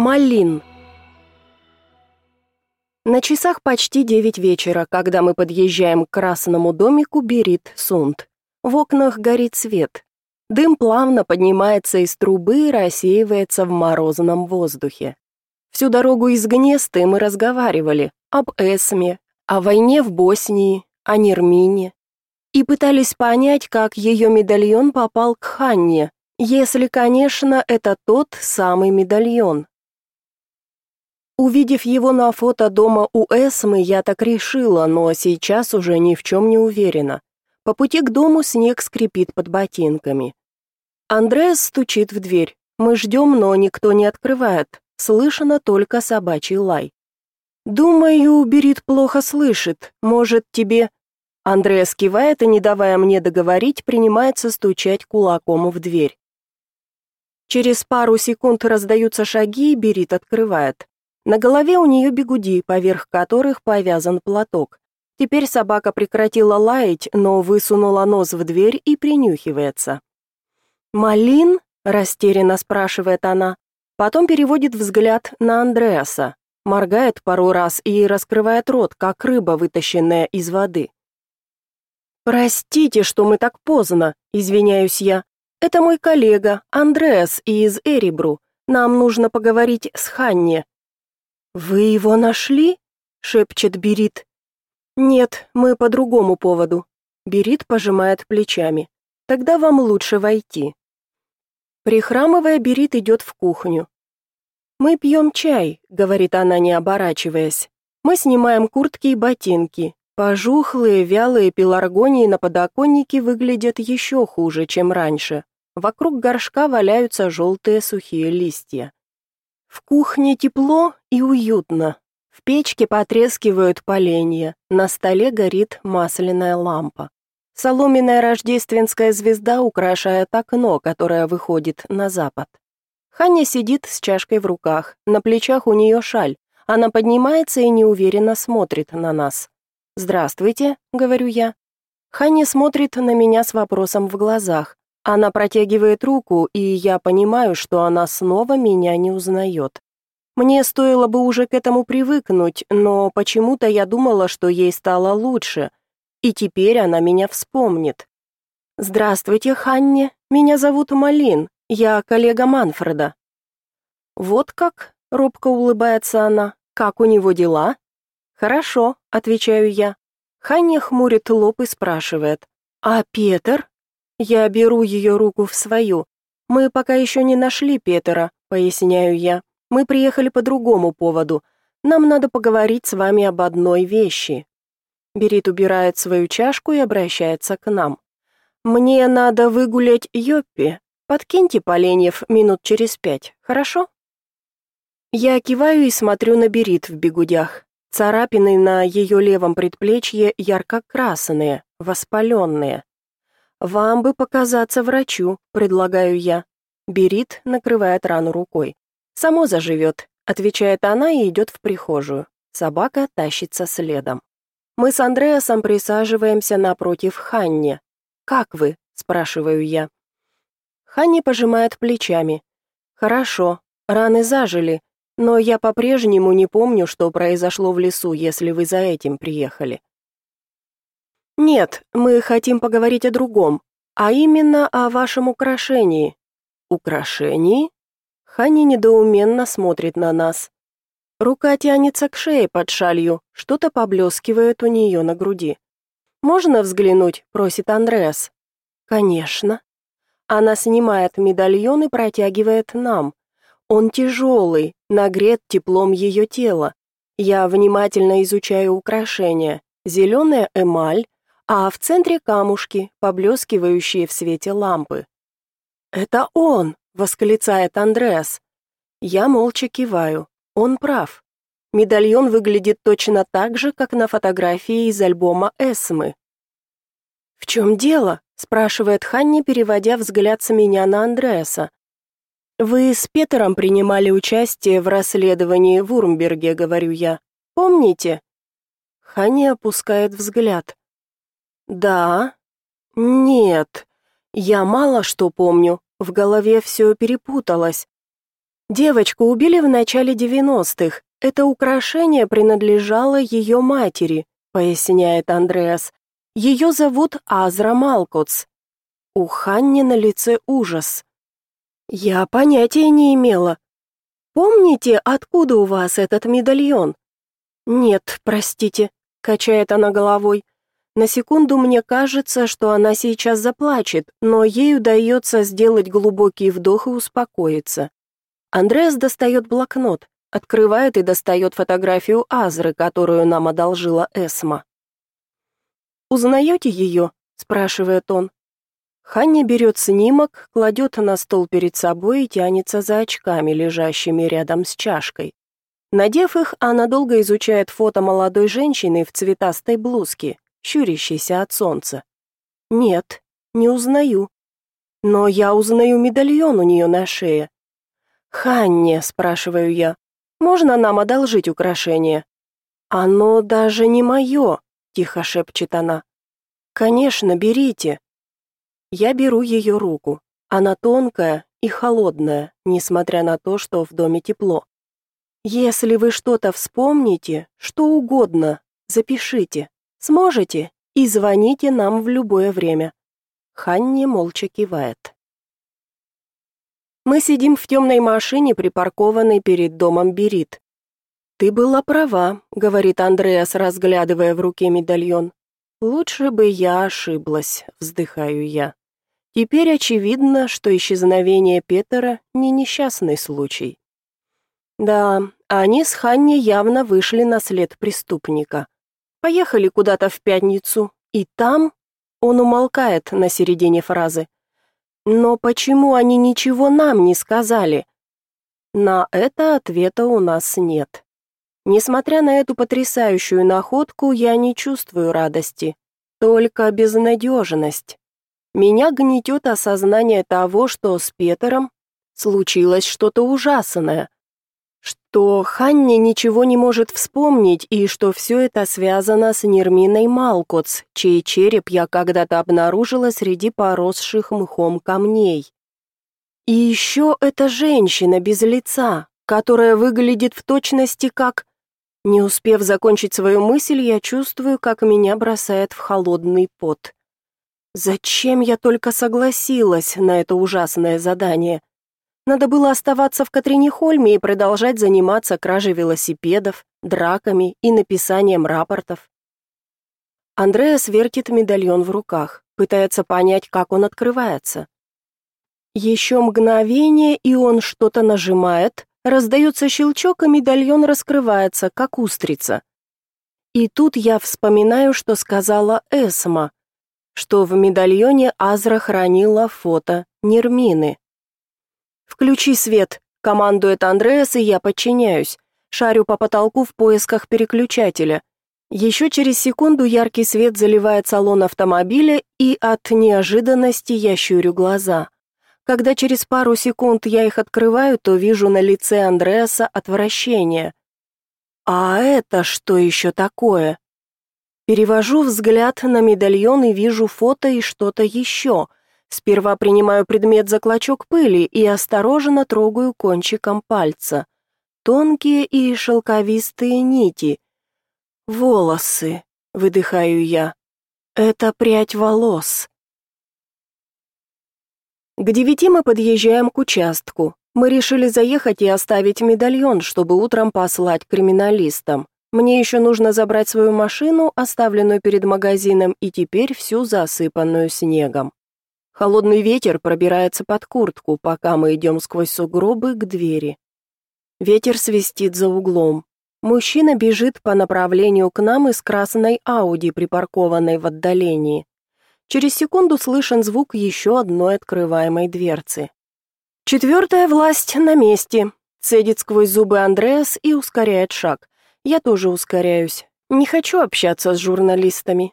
Малин. На часах почти девять вечера, когда мы подъезжаем к красному домику Берит Сунд. В окнах горит свет. Дым плавно поднимается из трубы и рассеивается в морозном воздухе. Всю дорогу из Гнесты мы разговаривали об Эсме, о войне в Боснии, о Нермине. И пытались понять, как ее медальон попал к Ханне, если, конечно, это тот самый медальон. Увидев его на фото дома у Эсмы, я так решила, но сейчас уже ни в чем не уверена. По пути к дому снег скрипит под ботинками. Андреас стучит в дверь. Мы ждем, но никто не открывает. Слышно только собачий лай. «Думаю, Берит плохо слышит. Может, тебе...» Андреас кивает и, не давая мне договорить, принимается стучать кулаком в дверь. Через пару секунд раздаются шаги, и Берит открывает. На голове у нее бегуди, поверх которых повязан платок. Теперь собака прекратила лаять, но высунула нос в дверь и принюхивается. «Малин?» – растерянно спрашивает она. Потом переводит взгляд на Андреаса, моргает пару раз и раскрывает рот, как рыба, вытащенная из воды. «Простите, что мы так поздно», – извиняюсь я. «Это мой коллега, Андреас из Эребру. Нам нужно поговорить с Ханне». «Вы его нашли?» – шепчет Берит. «Нет, мы по другому поводу». Берит пожимает плечами. «Тогда вам лучше войти». Прихрамывая, Берит идет в кухню. «Мы пьем чай», — говорит она, не оборачиваясь. «Мы снимаем куртки и ботинки. Пожухлые, вялые пеларгонии на подоконнике выглядят еще хуже, чем раньше. Вокруг горшка валяются желтые сухие листья. В кухне тепло и уютно. В печке потрескивают поленья, на столе горит масляная лампа. Соломенная рождественская звезда украшает окно, которое выходит на запад. Ханя сидит с чашкой в руках, на плечах у нее шаль. Она поднимается и неуверенно смотрит на нас. «Здравствуйте», — говорю я. Ханя смотрит на меня с вопросом в глазах. Она протягивает руку, и я понимаю, что она снова меня не узнает. Мне стоило бы уже к этому привыкнуть, но почему-то я думала, что ей стало лучше, и теперь она меня вспомнит. «Здравствуйте, Ханне, меня зовут Малин, я коллега Манфреда». «Вот как?» — робко улыбается она. «Как у него дела?» «Хорошо», — отвечаю я. Ханне хмурит лоб и спрашивает. «А Петр?» Я беру ее руку в свою. «Мы пока еще не нашли Петера», — поясняю я. Мы приехали по другому поводу. Нам надо поговорить с вами об одной вещи». Берит убирает свою чашку и обращается к нам. «Мне надо выгулять Йоппи. Подкиньте поленьев минут через пять, хорошо?» Я киваю и смотрю на Берит в бегудях. Царапины на ее левом предплечье ярко-красные, воспаленные. «Вам бы показаться врачу», — предлагаю я. Берит накрывает рану рукой. «Само заживет», — отвечает она и идет в прихожую. Собака тащится следом. Мы с Андреасом присаживаемся напротив Ханни. «Как вы?» — спрашиваю я. Ханни пожимает плечами. «Хорошо, раны зажили, но я по-прежнему не помню, что произошло в лесу, если вы за этим приехали». «Нет, мы хотим поговорить о другом, а именно о вашем украшении». «Украшении?» Хани недоуменно смотрит на нас. Рука тянется к шее под шалью, что-то поблескивает у нее на груди. «Можно взглянуть?» – просит Андреас. «Конечно». Она снимает медальон и протягивает нам. Он тяжелый, нагрет теплом ее тела. Я внимательно изучаю украшения. Зеленая эмаль, а в центре камушки, поблескивающие в свете лампы. «Это он!» восклицает Андреас. Я молча киваю. Он прав. Медальон выглядит точно так же, как на фотографии из альбома Эсмы. В чем дело? спрашивает Ханни, переводя взгляд с меня на Андреаса. Вы с Петером принимали участие в расследовании в Урмберге, говорю я. Помните? Ханни опускает взгляд. Да. Нет. Я мало что помню. В голове все перепуталось. Девочку убили в начале 90-х. Это украшение принадлежало ее матери, поясняет Андреас. Ее зовут Азра Малкоц. У Ханни на лице ужас. Я понятия не имела. Помните, откуда у вас этот медальон? Нет, простите, качает она головой. На секунду мне кажется, что она сейчас заплачет, но ей удается сделать глубокий вдох и успокоиться. Андреас достает блокнот, открывает и достает фотографию Азры, которую нам одолжила Эсма. «Узнаете ее?» – спрашивает он. Ханни берет снимок, кладет на стол перед собой и тянется за очками, лежащими рядом с чашкой. Надев их, она долго изучает фото молодой женщины в цветастой блузке, щурящейся от солнца. Нет, не узнаю. Но я узнаю медальон у нее на шее. «Ханне», — спрашиваю я, — «можно нам одолжить украшение?» «Оно даже не мое», — тихо шепчет она. «Конечно, берите». Я беру ее руку. Она тонкая и холодная, несмотря на то, что в доме тепло. Если вы что-то вспомните, что угодно, запишите. Сможете? И звоните нам в любое время. Ханни молча кивает. Мы сидим в темной машине, припаркованной перед домом Берит. Ты была права, говорит Андреас, разглядывая в руке медальон. Лучше бы я ошиблась, вздыхаю я. Теперь очевидно, что исчезновение Петера не несчастный случай. Да, они с Ханни явно вышли на след преступника. Поехали куда-то в пятницу, и там он умолкает на середине фразы. Но почему они ничего нам не сказали? На это ответа у нас нет. Несмотря на эту потрясающую находку, я не чувствую радости, только безнадежность. Меня гнетет осознание того, что с Петером случилось что-то ужасное, что Ханне ничего не может вспомнить и что все это связано с Нерминой Малкоц, чей череп я когда-то обнаружила среди поросших мхом камней. И еще эта женщина без лица, которая выглядит в точности как... Не успев закончить свою мысль, я чувствую, как меня бросает в холодный пот. Зачем я только согласилась на это ужасное задание? Надо было оставаться в Катринихольме и продолжать заниматься кражей велосипедов, драками и написанием рапортов. Андреас вертит медальон в руках, пытается понять, как он открывается. Еще мгновение, и он что-то нажимает, раздается щелчок, и медальон раскрывается, как устрица. И тут я вспоминаю, что сказала Эсма, что в медальоне Азра хранила фото Нермины. «Включи свет», — командует Андреас, и я подчиняюсь. Шарю по потолку в поисках переключателя. Еще через секунду яркий свет заливает салон автомобиля, и от неожиданности я щурю глаза. Когда через пару секунд я их открываю, то вижу на лице Андреаса отвращение. «А это что еще такое?» Перевожу взгляд на медальон и вижу фото и что-то еще. Сперва принимаю предмет за клочок пыли и осторожно трогаю кончиком пальца. Тонкие и шелковистые нити. Волосы, выдыхаю я. Это прядь волос. К девяти мы подъезжаем к участку. Мы решили заехать и оставить медальон, чтобы утром послать криминалистам. Мне еще нужно забрать свою машину, оставленную перед магазином, и теперь всю засыпанную снегом. Холодный ветер пробирается под куртку, пока мы идем сквозь сугробы к двери. Ветер свистит за углом. Мужчина бежит по направлению к нам из красной Ауди, припаркованной в отдалении. Через секунду слышен звук еще одной открываемой дверцы. Четвертая власть на месте. Цедит сквозь зубы Андреас и ускоряет шаг. Я тоже ускоряюсь. Не хочу общаться с журналистами.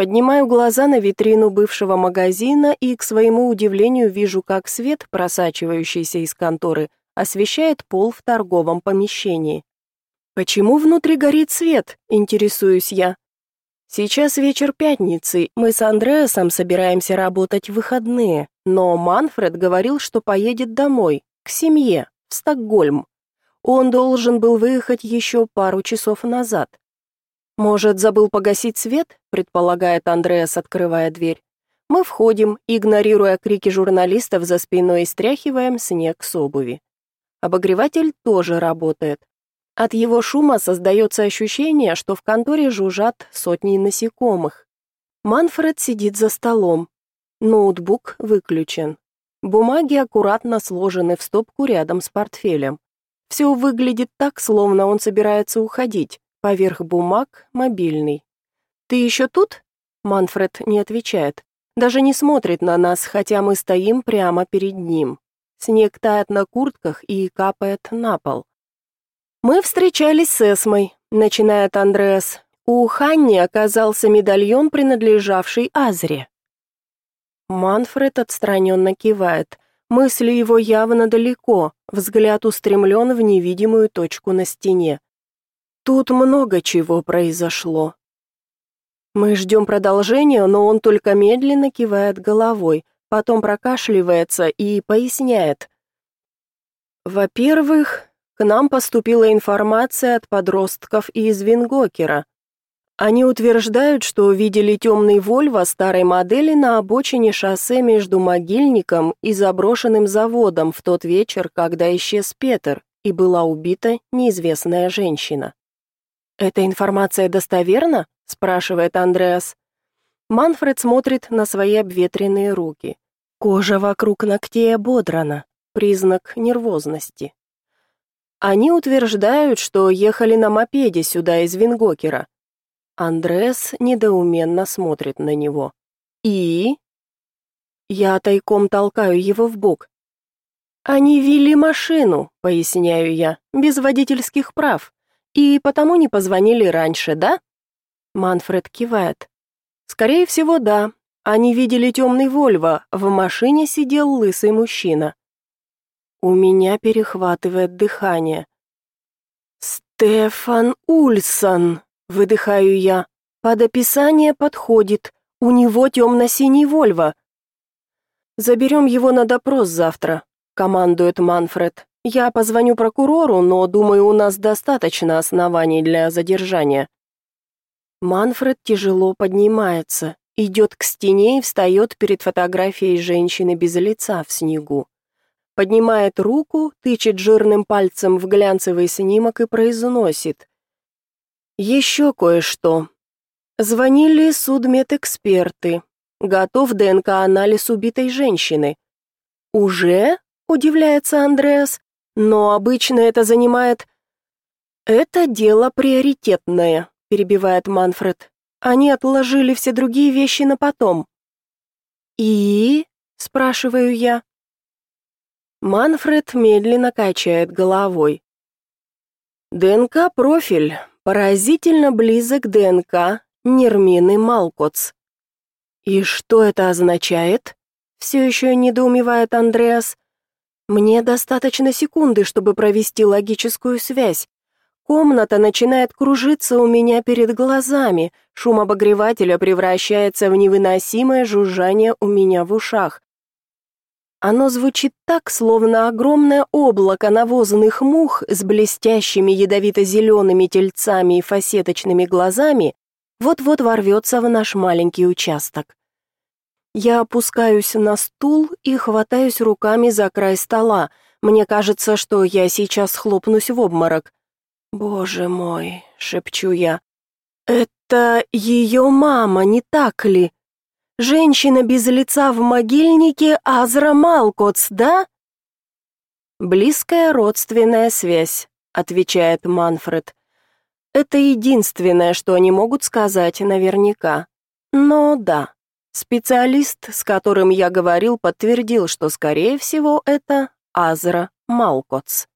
Поднимаю глаза на витрину бывшего магазина и, к своему удивлению, вижу, как свет, просачивающийся из конторы, освещает пол в торговом помещении. «Почему внутри горит свет?» – интересуюсь я. Сейчас вечер пятницы, мы с Андреасом собираемся работать в выходные, но Манфред говорил, что поедет домой, к семье, в Стокгольм. Он должен был выехать еще пару часов назад. Может, забыл погасить свет, предполагает Андреас, открывая дверь. Мы входим, игнорируя крики журналистов за спиной и стряхиваем снег с обуви. Обогреватель тоже работает. От его шума создается ощущение, что в конторе жужжат сотни насекомых. Манфред сидит за столом. Ноутбук выключен. Бумаги аккуратно сложены в стопку рядом с портфелем. Все выглядит так, словно он собирается уходить. Поверх бумаг мобильный. «Ты еще тут?» Манфред не отвечает. Даже не смотрит на нас, хотя мы стоим прямо перед ним. Снег тает на куртках и капает на пол. «Мы встречались с Эсмой», — начинает Андреас. У Ханни оказался медальон, принадлежавший Азре. Манфред отстраненно кивает. Мысли его явно далеко, взгляд устремлен в невидимую точку на стене. Тут много чего произошло. Мы ждем продолжения, но он только медленно кивает головой, потом прокашливается и поясняет. Во-первых, к нам поступила информация от подростков из Вингокера. Они утверждают, что видели темный Вольво старой модели на обочине шоссе между могильником и заброшенным заводом в тот вечер, когда исчез Петр и была убита неизвестная женщина. «Эта информация достоверна?» – спрашивает Андреас. Манфред смотрит на свои обветренные руки. Кожа вокруг ногтей ободрана, признак нервозности. Они утверждают, что ехали на мопеде сюда из Вингокера, Андрес недоуменно смотрит на него. «И?» Я тайком толкаю его в бок. «Они вели машину», — поясняю я, — «без водительских прав. И потому не позвонили раньше, да?» Манфред кивает. «Скорее всего, да. Они видели темный Вольво, в машине сидел лысый мужчина». У меня перехватывает дыхание. «Стефан Ульсон!» Выдыхаю я. Под описание подходит. У него темно-синий Вольво. Заберем его на допрос завтра, командует Манфред. Я позвоню прокурору, но думаю, у нас достаточно оснований для задержания. Манфред тяжело поднимается, идет к стене и встает перед фотографией женщины без лица в снегу. Поднимает руку, тычет жирным пальцем в глянцевый снимок и произносит: еще кое-что. Звонили судмедэксперты. Готов ДНК-анализ убитой женщины. Уже? Удивляется Андреас. Но обычно это занимает... Это дело приоритетное, перебивает Манфред. Они отложили все другие вещи на потом. И? спрашиваю я. Манфред медленно качает головой. ДНК-профиль поразительно близок к ДНК Нермины Малкоц. И что это означает? Все еще недоумевает Андреас. Мне достаточно секунды, чтобы провести логическую связь. Комната начинает кружиться у меня перед глазами, шум обогревателя превращается в невыносимое жужжание у меня в ушах. Оно звучит так, словно огромное облако навозных мух с блестящими ядовито-зелеными тельцами и фасеточными глазами вот-вот ворвется в наш маленький участок. Я опускаюсь на стул и хватаюсь руками за край стола. Мне кажется, что я сейчас хлопнусь в обморок. «Боже мой!» — шепчу я. «Это ее мама, не так ли?» Женщина без лица в могильнике Азра Малкоц, да? Близкая родственная связь, отвечает Манфред. Это единственное, что они могут сказать наверняка. Но да, специалист, с которым я говорил, подтвердил, что скорее всего это Азра Малкоц.